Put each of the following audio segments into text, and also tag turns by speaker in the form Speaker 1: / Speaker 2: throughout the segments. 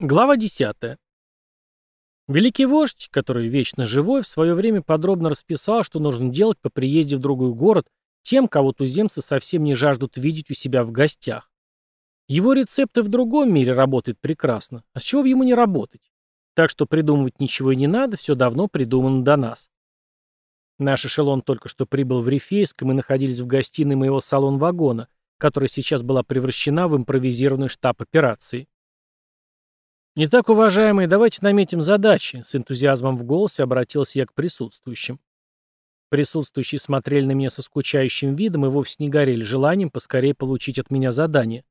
Speaker 1: Глава 10. Великий вождь, который вечно живой, в свое время подробно расписал, что нужно делать по приезде в другой город тем, кого туземцы совсем не жаждут видеть у себя в гостях. Его рецепты в другом мире работают прекрасно, а с чего бы ему не работать? Так что придумывать ничего и не надо, все давно придумано до нас. Наш эшелон только что прибыл в Рифейск, и мы находились в гостиной моего салон-вагона, которая сейчас была превращена в импровизированный штаб операции. «Итак, уважаемые, давайте наметим задачи», — с энтузиазмом в голосе обратился я к присутствующим. Присутствующие смотрели на меня со скучающим видом и вовсе не горели желанием поскорее получить от меня задание.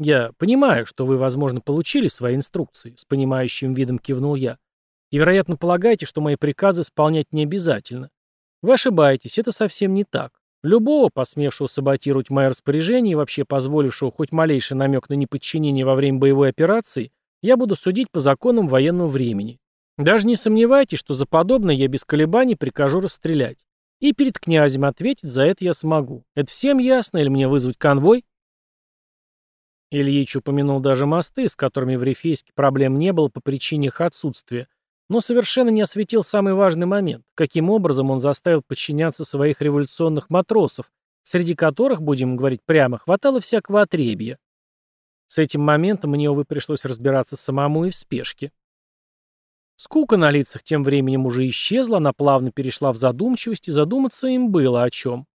Speaker 1: «Я понимаю, что вы, возможно, получили свои инструкции», — с понимающим видом кивнул я. «И, вероятно, полагаете, что мои приказы исполнять не обязательно. Вы ошибаетесь, это совсем не так. Любого, посмевшего саботировать мои распоряжения и вообще позволившего хоть малейший намек на неподчинение во время боевой операции, я буду судить по законам военного времени. Даже не сомневайтесь, что за подобное я без колебаний прикажу расстрелять. И перед князем ответить за это я смогу. Это всем ясно, или мне вызвать конвой? Ильич упомянул даже мосты, с которыми в Рифейске проблем не было по причине их отсутствия, но совершенно не осветил самый важный момент, каким образом он заставил подчиняться своих революционных матросов, среди которых, будем говорить прямо, хватало всякого отребья. С этим моментом мне, увы, пришлось разбираться самому и в спешке. Скука на лицах тем временем уже исчезла, она плавно перешла в задумчивость, и задуматься им было о чем.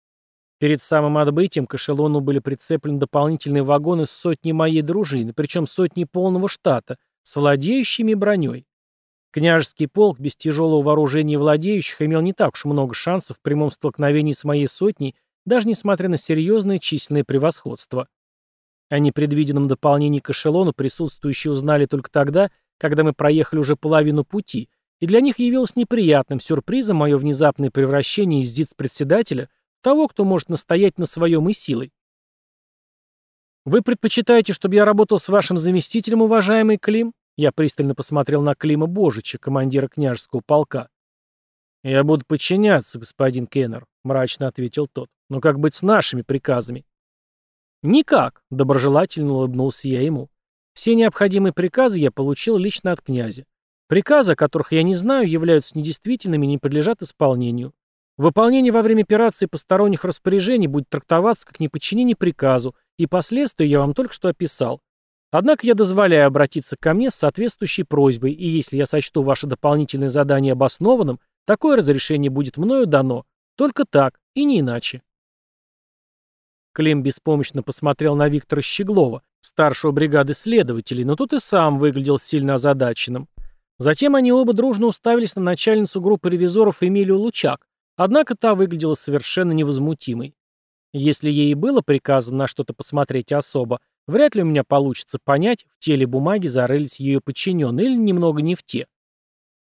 Speaker 1: Перед самым отбытием к эшелону были прицеплены дополнительные вагоны с сотней моей дружины, причем сотни полного штата, с владеющими броней. Княжеский полк без тяжелого вооружения владеющих имел не так уж много шансов в прямом столкновении с моей сотней, даже несмотря на серьезное численное превосходство. О непредвиденном дополнении к эшелону присутствующие узнали только тогда, когда мы проехали уже половину пути, и для них явилось неприятным сюрпризом мое внезапное превращение из зиц-председателя того, кто может настоять на своем и силой. «Вы предпочитаете, чтобы я работал с вашим заместителем, уважаемый Клим?» Я пристально посмотрел на Клима Божича, командира княжеского полка. «Я буду подчиняться, господин Кеннер», — мрачно ответил тот. «Но как быть с нашими приказами?» «Никак», — доброжелательно улыбнулся я ему. «Все необходимые приказы я получил лично от князя. Приказы, о которых я не знаю, являются недействительными и не подлежат исполнению. Выполнение во время операции посторонних распоряжений будет трактоваться как неподчинение приказу, и последствия я вам только что описал. Однако я дозволяю обратиться ко мне с соответствующей просьбой, и если я сочту ваше дополнительное задание обоснованным, такое разрешение будет мною дано. Только так, и не иначе. Клим беспомощно посмотрел на Виктора Щеглова, старшего бригады следователей, но тут и сам выглядел сильно озадаченным. Затем они оба дружно уставились на начальницу группы ревизоров Эмилию Лучак, однако та выглядела совершенно невозмутимой. Если ей и было приказано на что-то посмотреть особо, вряд ли у меня получится понять, в теле бумаги зарылись ее подчиненные или немного не в те.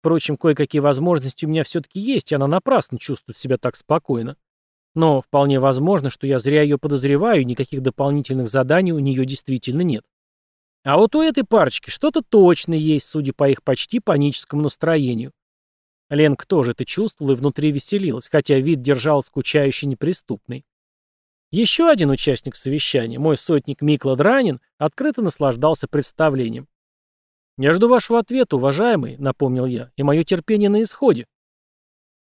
Speaker 1: Впрочем, кое-какие возможности у меня все-таки есть, и она напрасно чувствует себя так спокойно. Но вполне возможно, что я зря ее подозреваю, и никаких дополнительных заданий у нее действительно нет. А вот у этой парочки что-то точно есть, судя по их почти паническому настроению. Ленка тоже это чувствовала и внутри веселилась, хотя вид держал скучающий неприступный. Еще один участник совещания, мой сотник Микла Дранин, открыто наслаждался представлением. «Я жду вашего ответа, уважаемый», — напомнил я, — «и мое терпение на исходе».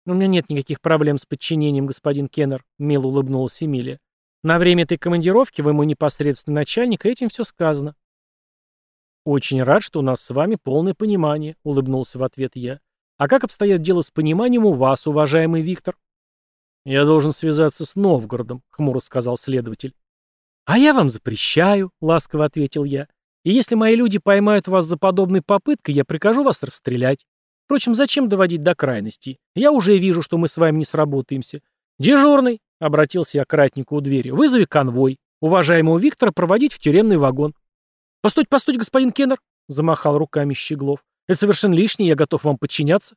Speaker 1: «У меня нет никаких проблем с подчинением, господин Кеннер», — мило улыбнулась Эмилия. «На время этой командировки вы мой непосредственный начальник, и этим все сказано». «Очень рад, что у нас с вами полное понимание», — улыбнулся в ответ я. «А как обстоят дела с пониманием у вас, уважаемый Виктор?» «Я должен связаться с Новгородом», — хмуро сказал следователь. «А я вам запрещаю», — ласково ответил я. «И если мои люди поймают вас за подобной попыткой, я прикажу вас расстрелять. Впрочем, зачем доводить до крайностей? Я уже вижу, что мы с вами не сработаемся. Дежурный, — обратился я к ратнику у двери, — вызови конвой. Уважаемого Виктора проводить в тюремный вагон. «Постойте, постойте, господин Кеннер!» — замахал руками Щеглов. «Это совершенно лишнее, я готов вам подчиняться».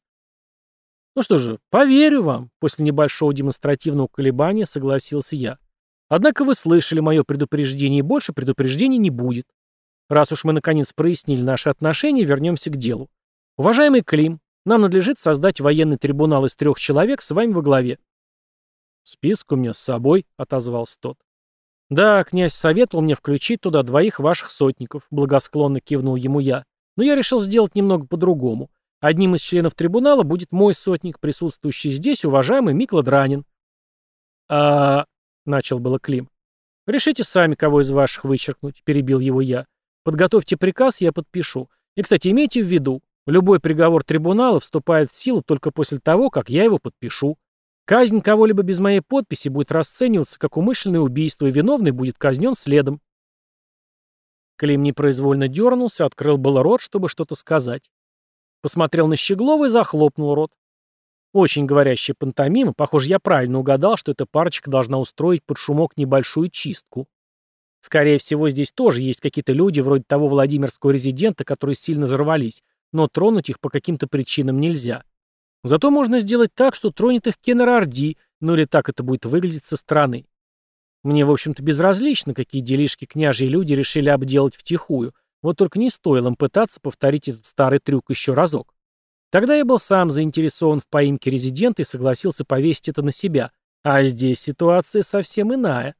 Speaker 1: «Ну что же, поверю вам», — после небольшого демонстративного колебания согласился я. «Однако вы слышали мое предупреждение, и больше предупреждений не будет. Раз уж мы наконец прояснили наши отношения, вернемся к делу. Уважаемый Клим, нам надлежит создать военный трибунал из трех человек с вами во главе. Список у меня с собой, отозвался тот. «Да, князь советовал мне включить туда двоих ваших сотников», — благосклонно кивнул ему я. «Но я решил сделать немного по-другому. Одним из членов трибунала будет мой сотник, присутствующий здесь, уважаемый Микла Дранин». «А...» — начал было Клим. «Решите сами, кого из ваших вычеркнуть», — перебил его я. «Подготовьте приказ, я подпишу. И, кстати, имейте в виду, любой приговор трибунала вступает в силу только после того, как я его подпишу. Казнь кого-либо без моей подписи будет расцениваться как умышленное убийство, и виновный будет казнен следом. Клим непроизвольно дернулся, открыл было рот, чтобы что-то сказать. Посмотрел на Щеглова и захлопнул рот. Очень говорящая пантомима, похоже, я правильно угадал, что эта парочка должна устроить под шумок небольшую чистку. Скорее всего, здесь тоже есть какие-то люди, вроде того владимирского резидента, которые сильно взорвались, но тронуть их по каким-то причинам нельзя. Зато можно сделать так, что тронет их Кеннер Орди, ну или так это будет выглядеть со стороны. Мне, в общем-то, безразлично, какие делишки княжьи люди решили обделать втихую, вот только не стоило им пытаться повторить этот старый трюк еще разок. Тогда я был сам заинтересован в поимке резидента и согласился повесить это на себя, а здесь ситуация совсем иная.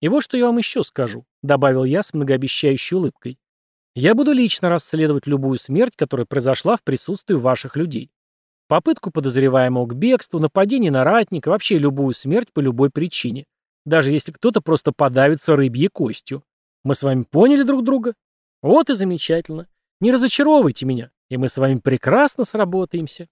Speaker 1: «И вот что я вам еще скажу», — добавил я с многообещающей улыбкой. Я буду лично расследовать любую смерть, которая произошла в присутствии ваших людей. Попытку подозреваемого к бегству, нападение на ратника, вообще любую смерть по любой причине. Даже если кто-то просто подавится рыбьей костью. Мы с вами поняли друг друга? Вот и замечательно. Не разочаровывайте меня, и мы с вами прекрасно сработаемся.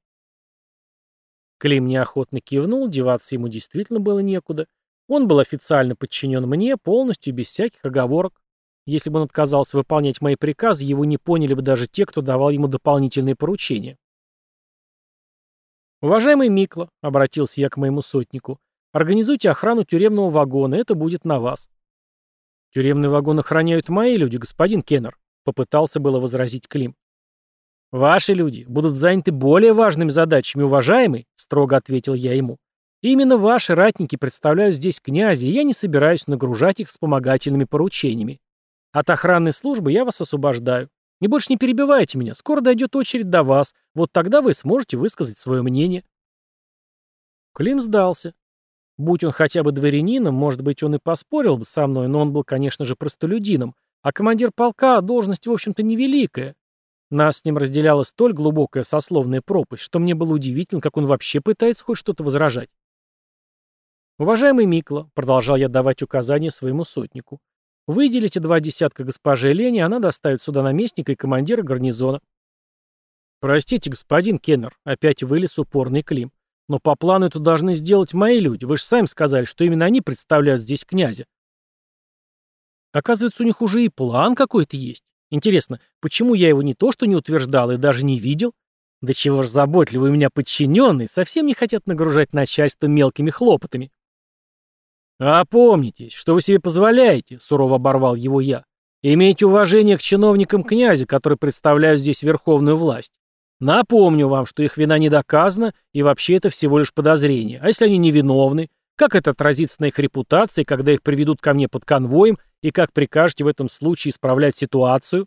Speaker 1: Клим неохотно кивнул, деваться ему действительно было некуда. Он был официально подчинен мне, полностью, без всяких оговорок. Если бы он отказался выполнять мои приказы, его не поняли бы даже те, кто давал ему дополнительные поручения. «Уважаемый Микла», — обратился я к моему сотнику, — «организуйте охрану тюремного вагона, это будет на вас». «Тюремный вагон охраняют мои люди, господин Кеннер», — попытался было возразить Клим. «Ваши люди будут заняты более важными задачами, уважаемый», — строго ответил я ему. «Именно ваши ратники представляют здесь князя, и я не собираюсь нагружать их вспомогательными поручениями. От охранной службы я вас освобождаю. И больше не перебивайте меня, скоро дойдет очередь до вас, вот тогда вы сможете высказать свое мнение. Клим сдался. Будь он хотя бы дворянином, может быть, он и поспорил бы со мной, но он был, конечно же, простолюдином, а командир полка — должность, в общем-то, невеликая. Нас с ним разделяла столь глубокая сословная пропасть, что мне было удивительно, как он вообще пытается хоть что-то возражать. «Уважаемый Микла», — продолжал я давать указания своему сотнику, Выделите два десятка госпоже Лене, она доставит сюда наместника и командира гарнизона. Простите, господин Кеннер, опять вылез упорный Клим. Но по плану это должны сделать мои люди. Вы же сами сказали, что именно они представляют здесь князя. Оказывается, у них уже и план какой-то есть. Интересно, почему я его не то что не утверждал и даже не видел? Да чего ж заботливые у меня подчиненные, совсем не хотят нагружать начальство мелкими хлопотами. «Опомнитесь, что вы себе позволяете», — сурово оборвал его я. «Имейте уважение к чиновникам князя, которые представляют здесь верховную власть. Напомню вам, что их вина не доказана, и вообще это всего лишь подозрение. А если они невиновны? Как это отразится на их репутации, когда их приведут ко мне под конвоем, и как прикажете в этом случае исправлять ситуацию?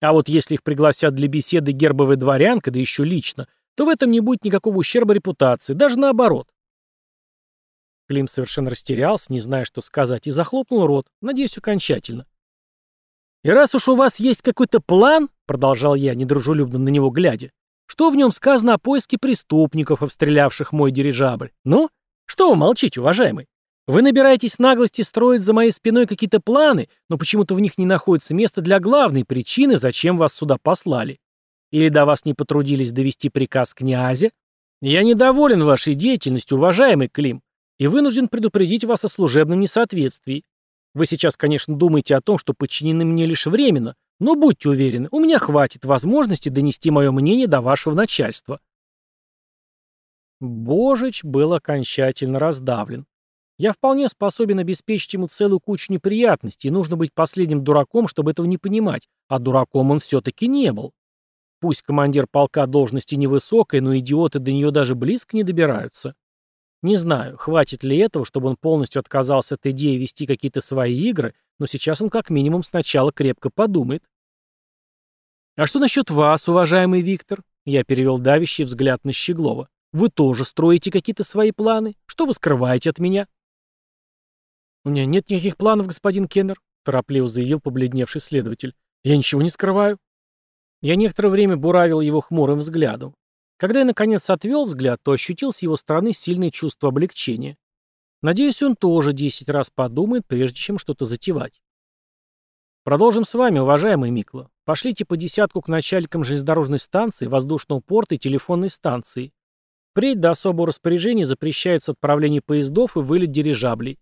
Speaker 1: А вот если их пригласят для беседы гербовая дворянка, да еще лично, то в этом не будет никакого ущерба репутации, даже наоборот. Клим совершенно растерялся, не зная, что сказать, и захлопнул рот, надеюсь, окончательно. «И раз уж у вас есть какой-то план, — продолжал я, недружелюбно на него глядя, — что в нем сказано о поиске преступников, обстрелявших мой дирижабль? Ну, что вы молчите, уважаемый? Вы набираетесь наглости строить за моей спиной какие-то планы, но почему-то в них не находится места для главной причины, зачем вас сюда послали. Или до вас не потрудились довести приказ князя? Я недоволен вашей деятельностью, уважаемый Клим и вынужден предупредить вас о служебном несоответствии. Вы сейчас, конечно, думаете о том, что подчинены мне лишь временно, но будьте уверены, у меня хватит возможности донести мое мнение до вашего начальства. Божич был окончательно раздавлен. Я вполне способен обеспечить ему целую кучу неприятностей, и нужно быть последним дураком, чтобы этого не понимать, а дураком он все-таки не был. Пусть командир полка должности невысокой, но идиоты до нее даже близко не добираются. Не знаю, хватит ли этого, чтобы он полностью отказался от идеи вести какие-то свои игры, но сейчас он как минимум сначала крепко подумает. «А что насчет вас, уважаемый Виктор?» Я перевел давящий взгляд на Щеглова. «Вы тоже строите какие-то свои планы? Что вы скрываете от меня?» «У меня нет никаких планов, господин Кеннер», — торопливо заявил побледневший следователь. «Я ничего не скрываю». Я некоторое время буравил его хмурым взглядом. Когда я, наконец, отвел взгляд, то ощутил с его стороны сильное чувство облегчения. Надеюсь, он тоже десять раз подумает, прежде чем что-то затевать. Продолжим с вами, уважаемый Микла. Пошлите по десятку к начальникам железнодорожной станции, воздушного порта и телефонной станции. Впредь до особого распоряжения запрещается отправление поездов и вылет дирижаблей.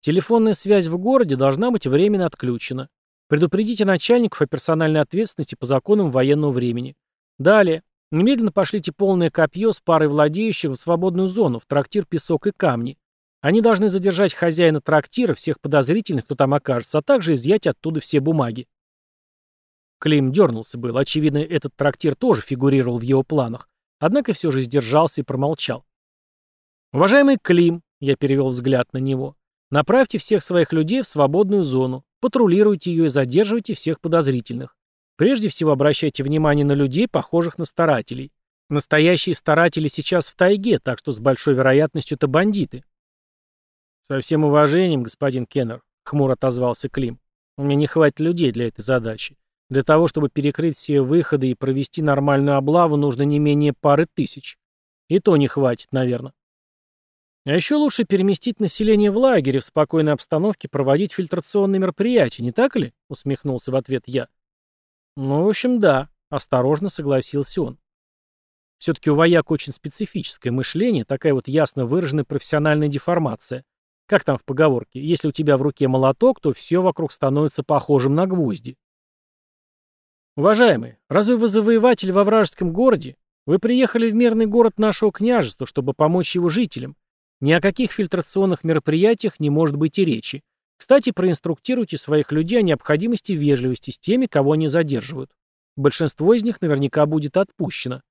Speaker 1: Телефонная связь в городе должна быть временно отключена. Предупредите начальников о персональной ответственности по законам военного времени. Далее. Немедленно пошлите полное копье с парой владеющих в свободную зону, в трактир «Песок и камни». Они должны задержать хозяина трактира, всех подозрительных, кто там окажется, а также изъять оттуда все бумаги. Клим дернулся был. Очевидно, этот трактир тоже фигурировал в его планах. Однако все же сдержался и промолчал. «Уважаемый Клим», — я перевел взгляд на него, — «направьте всех своих людей в свободную зону, патрулируйте ее и задерживайте всех подозрительных. Прежде всего обращайте внимание на людей, похожих на старателей. Настоящие старатели сейчас в тайге, так что с большой вероятностью это бандиты». «Со всем уважением, господин Кеннер», — хмуро отозвался Клим. «У меня не хватит людей для этой задачи. Для того, чтобы перекрыть все выходы и провести нормальную облаву, нужно не менее пары тысяч. И то не хватит, наверное. А еще лучше переместить население в лагере, в спокойной обстановке проводить фильтрационные мероприятия, не так ли? Усмехнулся в ответ я. Ну, в общем, да, осторожно согласился он. Все-таки у вояк очень специфическое мышление, такая вот ясно выраженная профессиональная деформация. Как там в поговорке? Если у тебя в руке молоток, то все вокруг становится похожим на гвозди. «Уважаемые, разве вы завоеватель во вражеском городе? Вы приехали в мирный город нашего княжества, чтобы помочь его жителям. Ни о каких фильтрационных мероприятиях не может быть и речи. Кстати, проинструктируйте своих людей о необходимости вежливости с теми, кого они задерживают. Большинство из них наверняка будет отпущено».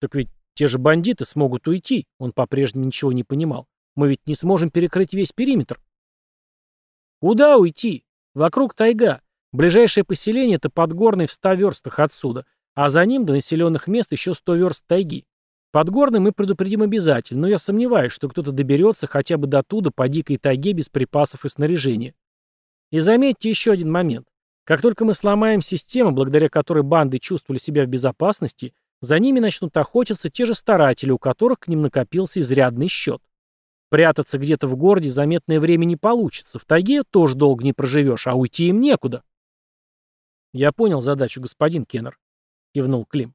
Speaker 1: «Так ведь те же бандиты смогут уйти», он по-прежнему ничего не понимал. «Мы ведь не сможем перекрыть весь периметр». «Куда уйти? Вокруг тайга. Ближайшее поселение — это Подгорный в ста верстах отсюда, а за ним до населенных мест еще сто верст тайги. Подгорный мы предупредим обязательно, но я сомневаюсь, что кто-то доберется хотя бы до туда по дикой тайге без припасов и снаряжения. И заметьте еще один момент. Как только мы сломаем систему, благодаря которой банды чувствовали себя в безопасности, за ними начнут охотиться те же старатели, у которых к ним накопился изрядный счет. Прятаться где-то в городе заметное время не получится, в тайге тоже долго не проживешь, а уйти им некуда. «Я понял задачу, господин Кеннер», — кивнул Клим.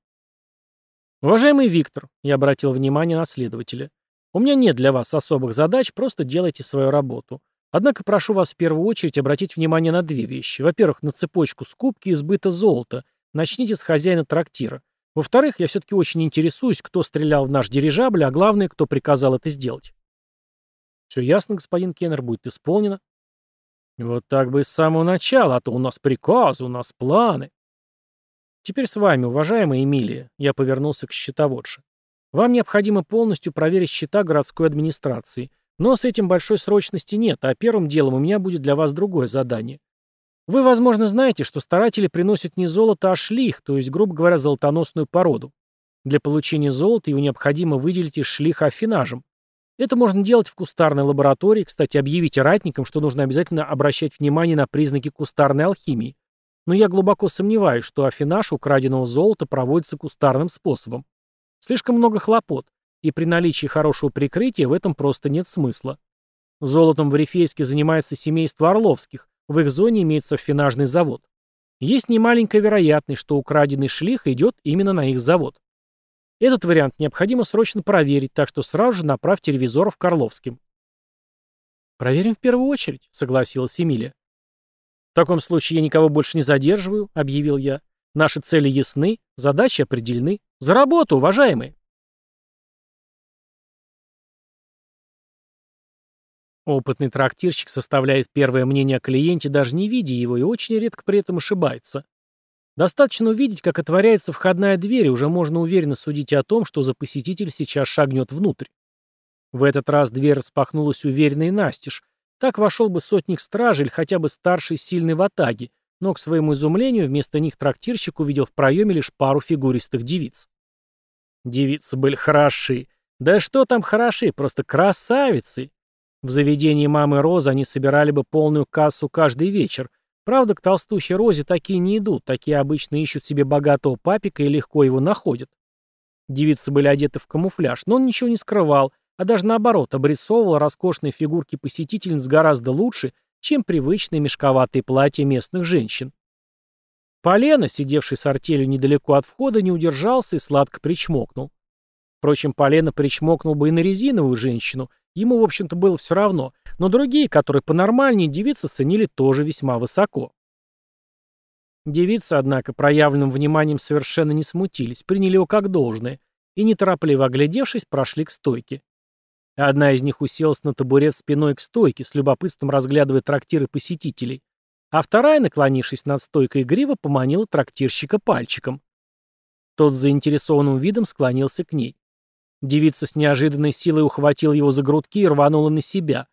Speaker 1: «Уважаемый Виктор», — я обратил внимание на следователя, «у меня нет для вас особых задач, просто делайте свою работу. Однако прошу вас в первую очередь обратить внимание на две вещи. Во-первых, на цепочку скупки и сбыта золота. Начните с хозяина трактира. Во-вторых, я все-таки очень интересуюсь, кто стрелял в наш дирижабль, а главное, кто приказал это сделать». «Все ясно, господин Кеннер, будет исполнено». Вот так бы с самого начала, а то у нас приказы, у нас планы. Теперь с вами, уважаемая Эмилия, я повернулся к счетоводше. Вам необходимо полностью проверить счета городской администрации. Но с этим большой срочности нет, а первым делом у меня будет для вас другое задание. Вы, возможно, знаете, что старатели приносят не золото, а шлих, то есть, грубо говоря, золотоносную породу. Для получения золота его необходимо выделить из шлиха афинажем. Это можно делать в кустарной лаборатории. Кстати, объявите ратникам, что нужно обязательно обращать внимание на признаки кустарной алхимии. Но я глубоко сомневаюсь, что афинаж украденного золота проводится кустарным способом. Слишком много хлопот, и при наличии хорошего прикрытия в этом просто нет смысла. Золотом в Рифейске занимается семейство Орловских, в их зоне имеется афинажный завод. Есть немаленькая вероятность, что украденный шлих идет именно на их завод. Этот вариант необходимо срочно проверить, так что сразу же направьте ревизоров к Орловским. «Проверим в первую очередь», — согласилась Эмилия. «В таком случае я никого больше не задерживаю», — объявил я. «Наши цели ясны, задачи определены. За работу, уважаемые!» Опытный трактирщик составляет первое мнение о клиенте, даже не видя его, и очень редко при этом ошибается. Достаточно увидеть, как отворяется входная дверь, и уже можно уверенно судить о том, что за посетитель сейчас шагнет внутрь. В этот раз дверь распахнулась уверенно и настежь. Так вошел бы сотник стражи или хотя бы старший сильный в атаге, но, к своему изумлению, вместо них трактирщик увидел в проеме лишь пару фигуристых девиц. Девицы были хороши. Да что там хороши, просто красавицы. В заведении мамы Розы они собирали бы полную кассу каждый вечер. Правда, к толстухе Розе такие не идут, такие обычно ищут себе богатого папика и легко его находят. Девицы были одеты в камуфляж, но он ничего не скрывал, а даже наоборот, обрисовывал роскошные фигурки посетительниц гораздо лучше, чем привычные мешковатые платья местных женщин. Полена, сидевший с артелью недалеко от входа, не удержался и сладко причмокнул. Впрочем, Полена причмокнул бы и на резиновую женщину, ему, в общем-то, было все равно, но другие, которые понормальнее девицы, ценили тоже весьма высоко. Девицы, однако, проявленным вниманием совершенно не смутились, приняли его как должное и, неторопливо оглядевшись, прошли к стойке. Одна из них уселась на табурет спиной к стойке, с любопытством разглядывая трактиры посетителей, а вторая, наклонившись над стойкой игриво, поманила трактирщика пальчиком. Тот с заинтересованным видом склонился к ней. Девица с неожиданной силой ухватила его за грудки и рванула на себя.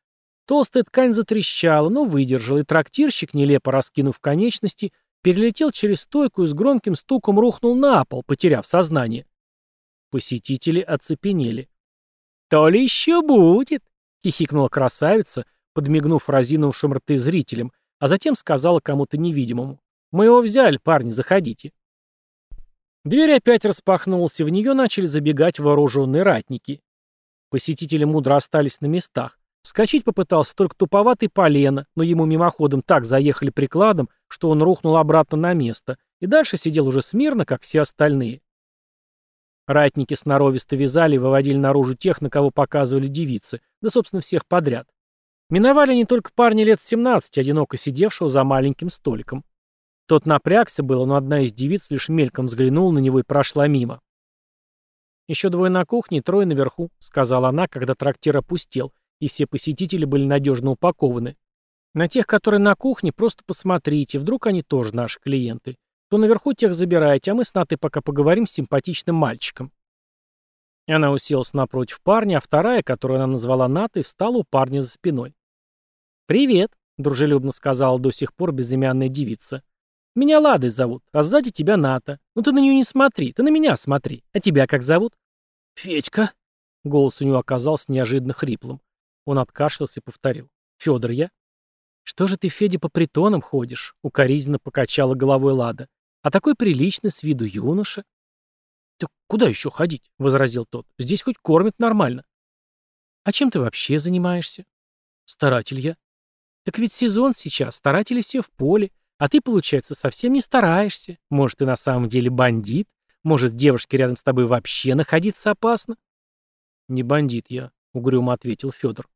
Speaker 1: Толстая ткань затрещала, но выдержал, и трактирщик, нелепо раскинув конечности, перелетел через стойку и с громким стуком рухнул на пол, потеряв сознание. Посетители оцепенели. «То ли еще будет!» — хихикнула красавица, подмигнув разинувшим рты зрителям, а затем сказала кому-то невидимому. «Мы его взяли, парни, заходите». Дверь опять распахнулась, и в нее начали забегать вооруженные ратники. Посетители мудро остались на местах. Вскочить попытался только туповатый полено, но ему мимоходом так заехали прикладом, что он рухнул обратно на место, и дальше сидел уже смирно, как все остальные. Ратники сноровисто вязали и выводили наружу тех, на кого показывали девицы, да, собственно, всех подряд. Миновали не только парня лет 17, одиноко сидевшего за маленьким столиком. Тот напрягся было, но одна из девиц лишь мельком взглянула на него и прошла мимо. «Еще двое на кухне и трое наверху», — сказала она, когда трактир опустел, и все посетители были надежно упакованы. «На тех, которые на кухне, просто посмотрите, вдруг они тоже наши клиенты то наверху тех забирайте, а мы с Натой пока поговорим с симпатичным мальчиком». Она уселась напротив парня, а вторая, которую она назвала Натой, встала у парня за спиной. «Привет», — дружелюбно сказала до сих пор безымянная девица. «Меня Ладой зовут, а сзади тебя Ната. Ну ты на нее не смотри, ты на меня смотри. А тебя как зовут?» «Федька». Голос у него оказался неожиданно хриплым. Он откашлялся и повторил. «Федор я?» «Что же ты, Федя, по притонам ходишь?» — укоризненно покачала головой Лада. А такой приличный с виду юноша. «Так куда еще ходить?» — возразил тот. «Здесь хоть кормят нормально». «А чем ты вообще занимаешься?» «Старатель я». «Так ведь сезон сейчас, старатели все в поле, а ты, получается, совсем не стараешься. Может, ты на самом деле бандит? Может, девушке рядом с тобой вообще находиться опасно?» «Не бандит я», — угрюмо ответил Федор.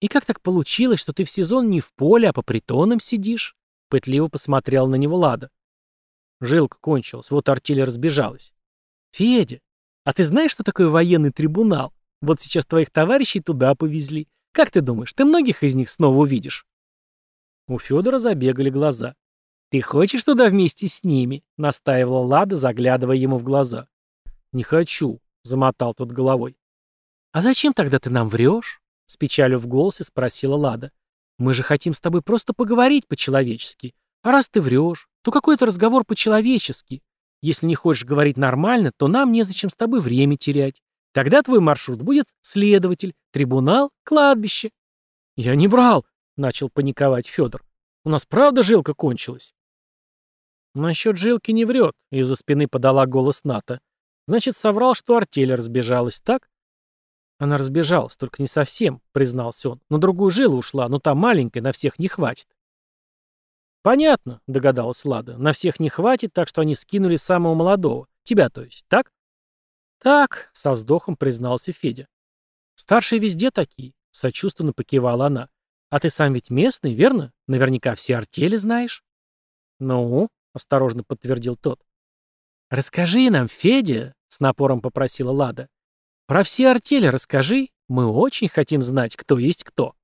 Speaker 1: «И как так получилось, что ты в сезон не в поле, а по притонам сидишь?» Пытливо посмотрел на него Лада. Жилка кончилась, вот артель разбежалась. «Федя, а ты знаешь, что такое военный трибунал? Вот сейчас твоих товарищей туда повезли. Как ты думаешь, ты многих из них снова увидишь?» У Федора забегали глаза. «Ты хочешь туда вместе с ними?» — настаивала Лада, заглядывая ему в глаза. «Не хочу», — замотал тот головой. «А зачем тогда ты нам врешь?» — с печалью в голосе спросила Лада. «Мы же хотим с тобой просто поговорить по-человечески. А раз ты врешь, то какой это разговор по-человечески. Если не хочешь говорить нормально, то нам незачем с тобой время терять. Тогда твой маршрут будет следователь, трибунал, кладбище. Я не врал, начал паниковать Федор. У нас правда жилка кончилась? Насчет жилки не врет, из-за спины подала голос Ната. Значит, соврал, что артель разбежалась, так? Она разбежалась, только не совсем, признался он. На другую жилу ушла, но та маленькая, на всех не хватит. «Понятно», — догадалась Лада. «На всех не хватит, так что они скинули самого молодого. Тебя, то есть, так?» «Так», — со вздохом признался Федя. «Старшие везде такие», — сочувственно покивала она. «А ты сам ведь местный, верно? Наверняка все артели знаешь». «Ну», — осторожно подтвердил тот. «Расскажи нам, Федя», — с напором попросила Лада. «Про все артели расскажи. Мы очень хотим знать, кто есть кто».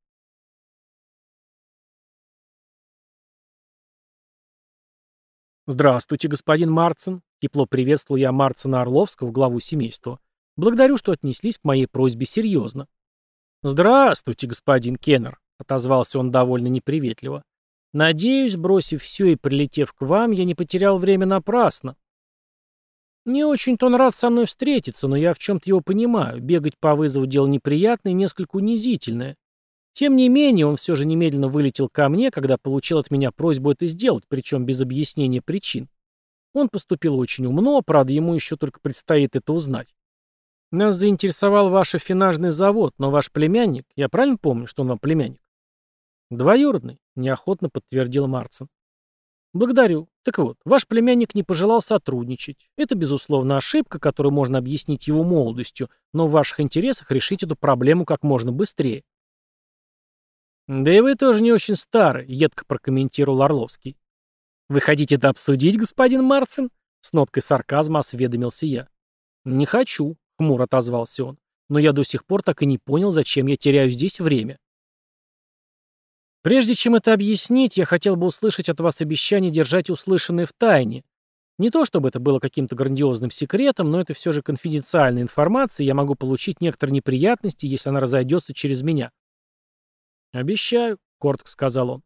Speaker 1: «Здравствуйте, господин Марцин», — тепло приветствовал я Марцина Орловского, главу семейства. «Благодарю, что отнеслись к моей просьбе серьезно». «Здравствуйте, господин Кеннер», — отозвался он довольно неприветливо. «Надеюсь, бросив все и прилетев к вам, я не потерял время напрасно». «Не очень-то он рад со мной встретиться, но я в чем-то его понимаю. Бегать по вызову дело неприятное и несколько унизительное. Тем не менее, он все же немедленно вылетел ко мне, когда получил от меня просьбу это сделать, причем без объяснения причин. Он поступил очень умно, правда, ему еще только предстоит это узнать. Нас заинтересовал ваш финажный завод, но ваш племянник, я правильно помню, что он вам племянник? Двоюродный, неохотно подтвердил Марцин. Благодарю. Так вот, ваш племянник не пожелал сотрудничать. Это, безусловно, ошибка, которую можно объяснить его молодостью, но в ваших интересах решить эту проблему как можно быстрее. Да и вы тоже не очень старый, едко прокомментировал Орловский. Вы хотите это обсудить, господин Марцин? С ноткой сарказма осведомился я. Не хочу, хмуро отозвался он. Но я до сих пор так и не понял, зачем я теряю здесь время. Прежде чем это объяснить, я хотел бы услышать от вас обещание держать услышанное в тайне. Не то чтобы это было каким-то грандиозным секретом, но это все же конфиденциальная информация, я могу получить некоторые неприятности, если она разойдется через меня. «Обещаю», — коротко сказал он.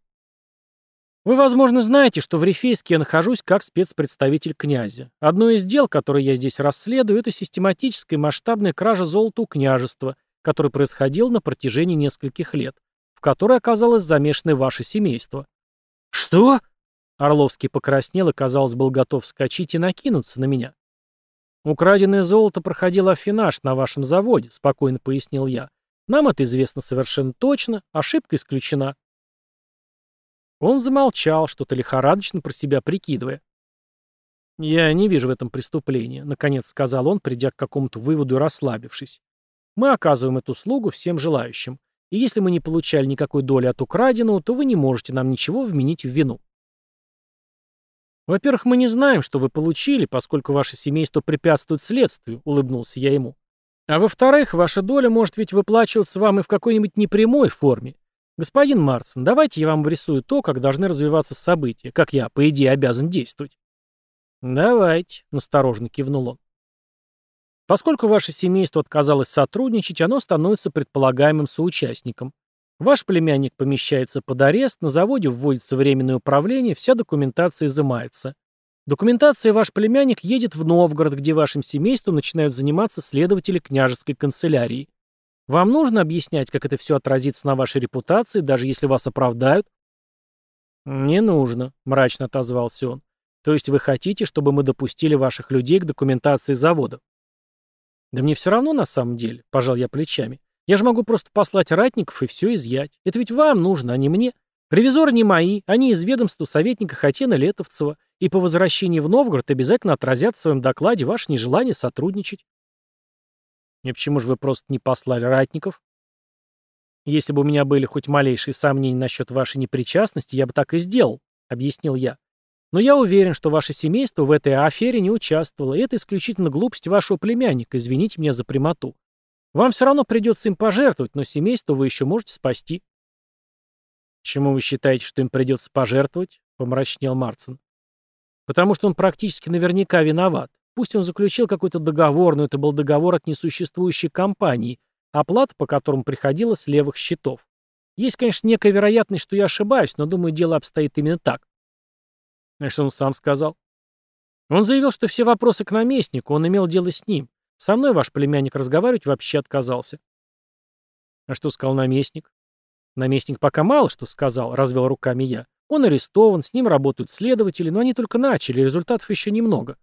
Speaker 1: Вы, возможно, знаете, что в Рифейске я нахожусь как спецпредставитель князя. Одно из дел, которое я здесь расследую, это систематическая масштабная кража золота у княжества, которая происходила на протяжении нескольких лет, в которой оказалось замешано ваше семейство. «Что?» Орловский покраснел и, казалось, был готов вскочить и накинуться на меня. «Украденное золото проходило афинаж на вашем заводе», — спокойно пояснил я. «Нам это известно совершенно точно, ошибка исключена». Он замолчал, что-то лихорадочно про себя прикидывая. «Я не вижу в этом преступления», — наконец сказал он, придя к какому-то выводу и расслабившись. «Мы оказываем эту услугу всем желающим, и если мы не получали никакой доли от украденного, то вы не можете нам ничего вменить в вину». «Во-первых, мы не знаем, что вы получили, поскольку ваше семейство препятствует следствию», — улыбнулся я ему. «А во-вторых, ваша доля может ведь выплачиваться вам и в какой-нибудь непрямой форме. «Господин Марсон, давайте я вам обрисую то, как должны развиваться события, как я, по идее, обязан действовать». «Давайте», — настороженно кивнул он. Поскольку ваше семейство отказалось сотрудничать, оно становится предполагаемым соучастником. Ваш племянник помещается под арест, на заводе вводится временное управление, вся документация изымается. Документация ваш племянник едет в Новгород, где вашим семейством начинают заниматься следователи княжеской канцелярии. Вам нужно объяснять, как это все отразится на вашей репутации, даже если вас оправдают? Не нужно, мрачно отозвался он. То есть вы хотите, чтобы мы допустили ваших людей к документации завода? Да мне все равно на самом деле, пожал я плечами. Я же могу просто послать ратников и все изъять. Это ведь вам нужно, а не мне. Ревизоры не мои, они из ведомства советника Хатена Летовцева, и по возвращении в Новгород обязательно отразят в своем докладе ваше нежелание сотрудничать. И почему же вы просто не послали ратников? Если бы у меня были хоть малейшие сомнения насчет вашей непричастности, я бы так и сделал, объяснил я. Но я уверен, что ваше семейство в этой афере не участвовало, и это исключительно глупость вашего племянника, извините меня за прямоту. Вам все равно придется им пожертвовать, но семейство вы еще можете спасти. Почему вы считаете, что им придется пожертвовать? Помрачнел Марцин. Потому что он практически наверняка виноват. Пусть он заключил какой-то договор, но это был договор от несуществующей компании, оплата по которому приходила с левых счетов. Есть, конечно, некая вероятность, что я ошибаюсь, но, думаю, дело обстоит именно так. А что он сам сказал? Он заявил, что все вопросы к наместнику, он имел дело с ним. Со мной ваш племянник разговаривать вообще отказался. А что сказал наместник? Наместник пока мало что сказал, развел руками я. Он арестован, с ним работают следователи, но они только начали, результатов еще немного.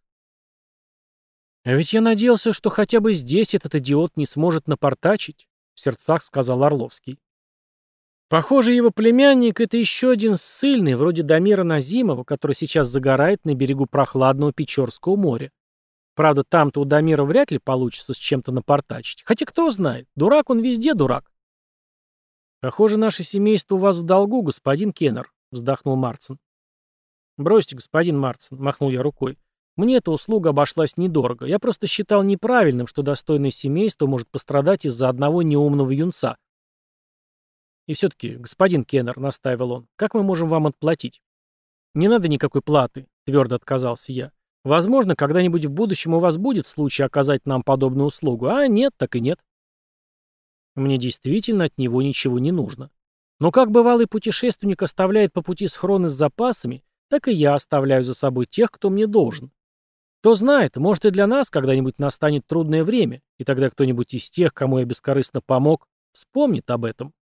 Speaker 1: «А ведь я надеялся, что хотя бы здесь этот идиот не сможет напортачить», — в сердцах сказал Орловский. Похоже, его племянник — это еще один ссыльный, вроде Дамира Назимова, который сейчас загорает на берегу прохладного Печорского моря. Правда, там-то у Дамира вряд ли получится с чем-то напортачить. Хотя кто знает, дурак он везде дурак. «Похоже, наше семейство у вас в долгу, господин Кеннер», — вздохнул Марцин. «Бросьте, господин Марцин», — махнул я рукой. Мне эта услуга обошлась недорого. Я просто считал неправильным, что достойное семейство может пострадать из-за одного неумного юнца. И все-таки, господин Кеннер, настаивал он, как мы можем вам отплатить? Не надо никакой платы, твердо отказался я. Возможно, когда-нибудь в будущем у вас будет случай оказать нам подобную услугу, а нет, так и нет. Мне действительно от него ничего не нужно. Но как бывалый путешественник оставляет по пути схроны с запасами, так и я оставляю за собой тех, кто мне должен. Кто знает, может и для нас когда-нибудь настанет трудное время, и тогда кто-нибудь из тех, кому я бескорыстно помог, вспомнит об этом.